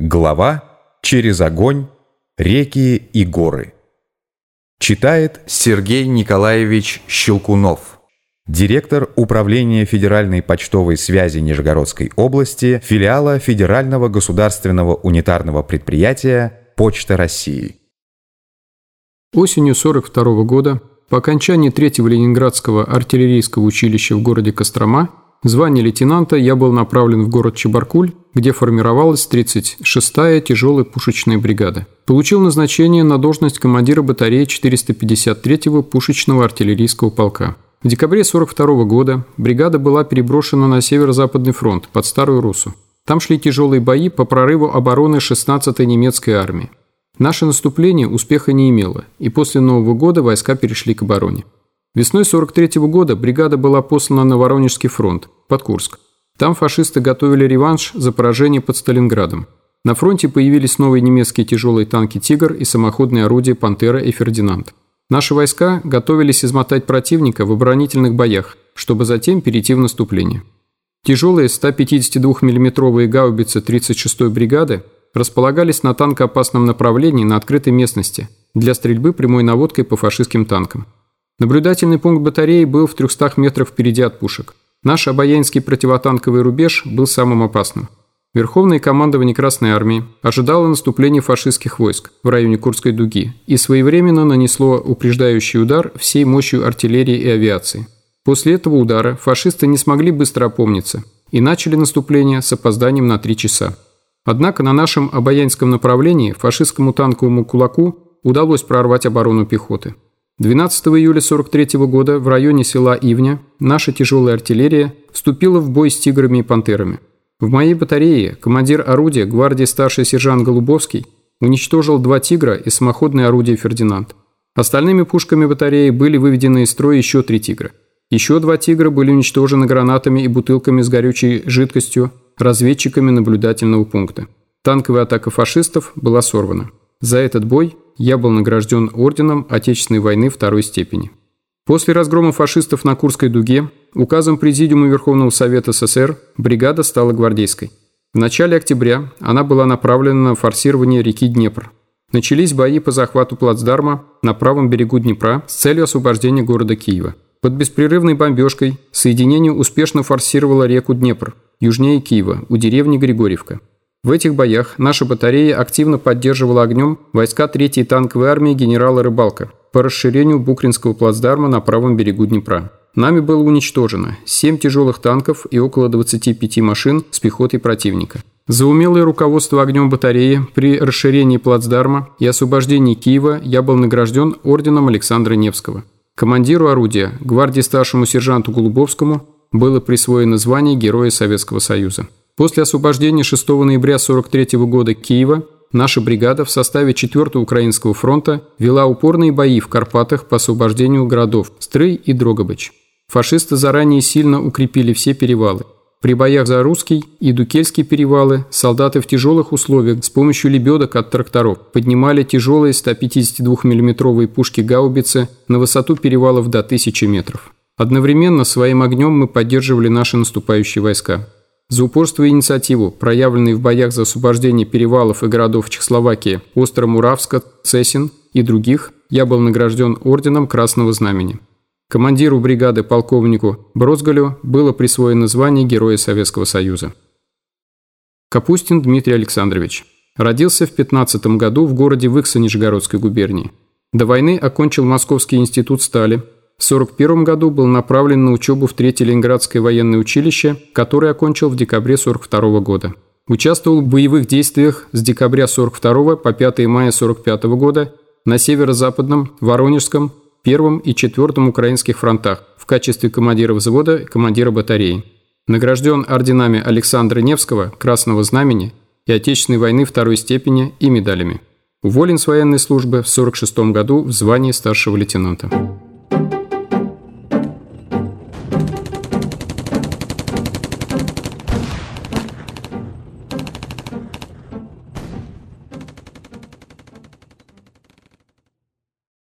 Глава «Через огонь, реки и горы». Читает Сергей Николаевич Щелкунов, директор Управления Федеральной почтовой связи Нижегородской области, филиала Федерального государственного унитарного предприятия «Почта России». Осенью 42 года, по окончании третьего Ленинградского артиллерийского училища в городе Кострома, звание лейтенанта я был направлен в город Чебаркуль, где формировалась 36-я тяжелая пушечная бригада. Получил назначение на должность командира батареи 453-го пушечного артиллерийского полка. В декабре 1942 года бригада была переброшена на Северо-Западный фронт под Старую Русу. Там шли тяжелые бои по прорыву обороны 16-й немецкой армии. Наше наступление успеха не имело, и после Нового года войска перешли к обороне. Весной 43 -го года бригада была послана на Воронежский фронт, под Курск. Там фашисты готовили реванш за поражение под Сталинградом. На фронте появились новые немецкие тяжелые танки «Тигр» и самоходные орудия «Пантера» и «Фердинанд». Наши войска готовились измотать противника в оборонительных боях, чтобы затем перейти в наступление. Тяжелые 152 миллиметровые гаубицы 36-й бригады располагались на танкоопасном направлении на открытой местности для стрельбы прямой наводкой по фашистским танкам. Наблюдательный пункт батареи был в 300 метрах впереди от пушек. Наш обаянский противотанковый рубеж был самым опасным. Верховное командование Красной Армии ожидало наступления фашистских войск в районе Курской дуги и своевременно нанесло упреждающий удар всей мощью артиллерии и авиации. После этого удара фашисты не смогли быстро опомниться и начали наступление с опозданием на три часа. Однако на нашем обаянском направлении фашистскому танковому кулаку удалось прорвать оборону пехоты. 12 июля 43 года в районе села Ивня наша тяжелая артиллерия вступила в бой с тиграми и пантерами. В моей батарее командир орудия гвардии старший сержант Голубовский уничтожил два «Тигра» и самоходное орудие «Фердинанд». Остальными пушками батареи были выведены из строя еще три «Тигра». Еще два «Тигра» были уничтожены гранатами и бутылками с горючей жидкостью разведчиками наблюдательного пункта. Танковая атака фашистов была сорвана. За этот бой я был награжден орденом Отечественной войны второй степени. После разгрома фашистов на Курской дуге указом Президиума Верховного Совета СССР бригада стала гвардейской. В начале октября она была направлена на форсирование реки Днепр. Начались бои по захвату плацдарма на правом берегу Днепра с целью освобождения города Киева. Под беспрерывной бомбежкой соединение успешно форсировало реку Днепр, южнее Киева, у деревни Григорьевка. В этих боях наша батарея активно поддерживала огнем войска 3-й танковой армии генерала Рыбалка по расширению Букринского плацдарма на правом берегу Днепра. Нами было уничтожено 7 тяжелых танков и около 25 машин с пехотой противника. За умелое руководство огнем батареи при расширении плацдарма и освобождении Киева я был награжден орденом Александра Невского. Командиру орудия, гвардии старшему сержанту Голубовскому, было присвоено звание Героя Советского Союза. После освобождения 6 ноября 1943 года Киева наша бригада в составе 4-го Украинского фронта вела упорные бои в Карпатах по освобождению городов Стрый и Дрогобыч. Фашисты заранее сильно укрепили все перевалы. При боях за Русский и Дукельский перевалы солдаты в тяжелых условиях с помощью лебедок от тракторов поднимали тяжелые 152 миллиметровые пушки гаубицы на высоту перевалов до 1000 метров. Одновременно своим огнем мы поддерживали наши наступающие войска. За упорство и инициативу, проявленные в боях за освобождение перевалов и городов Чехословакии Остро-Муравска, Цесин и других, я был награжден орденом Красного Знамени. Командиру бригады полковнику Брозгалю было присвоено звание Героя Советского Союза. Капустин Дмитрий Александрович. Родился в 15 году в городе Выкса Нижегородской губернии. До войны окончил Московский институт стали – в 1941 году был направлен на учебу в Третье Ленинградское военное училище, которое окончил в декабре 1942 года. Участвовал в боевых действиях с декабря 1942 по 5 мая 1945 года на северо-западном, Воронежском, Первом и Четвертом украинских фронтах в качестве командира взвода и командира батареи. Награжден орденами Александра Невского, Красного Знамени и Отечественной войны второй степени и медалями. Уволен с военной службы в 1946 году в звании старшего лейтенанта.